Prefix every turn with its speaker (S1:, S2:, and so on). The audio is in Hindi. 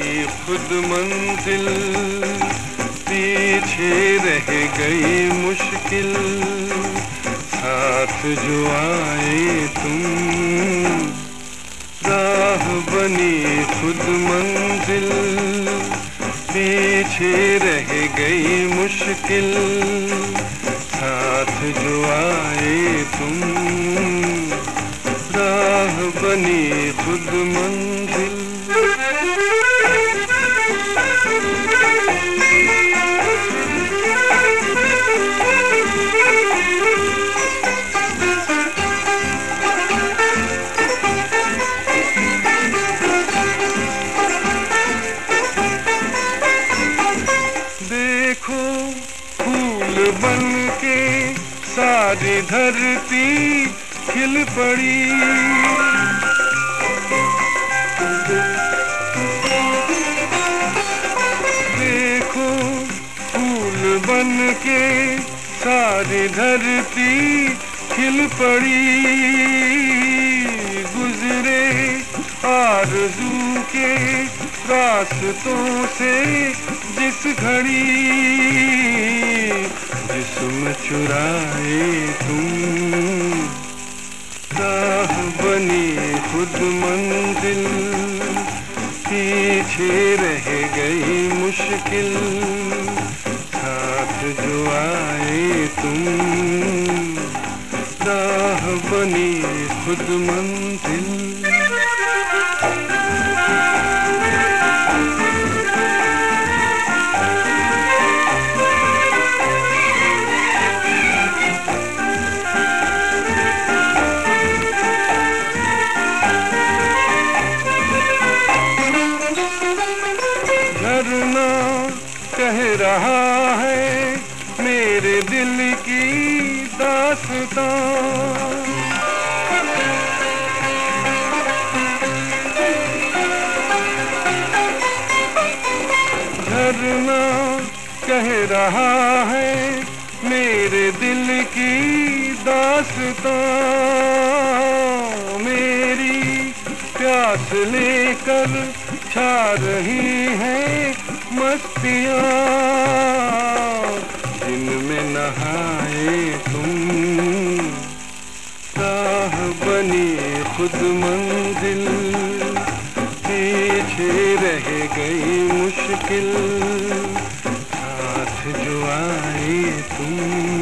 S1: खुद मंजिल, पीछे रह गई मुश्किल। साथ जो आए तुम, राह बनी खुद मंजिल। पीछे रह गई मुश्किल, साथ जो आए तुम, राह बनी बन के सारी धरती खिल पड़ी। देखो फूल बन के सारी धरती खिल पड़ी। गुजरे आरज़ू के रास्तों से जिस घड़ी जिसम चुराए तुम। राह बनी खुद मंजिल, पीछे रह गई मुश्किल। साथ जो आए तुम, राह बनी खुद मंजिल। झरना कह रहा है मेरे दिल की दास्तां। झरना कह रहा है मेरे दिल की दास्तां। मेरी प्यास लेकर छा रही है मस्तियाँ, जिनमें नहाए तुम। राह बनी खुद मंजिल, पीछे रह गई मुश्किल। साथ जो आए तुम।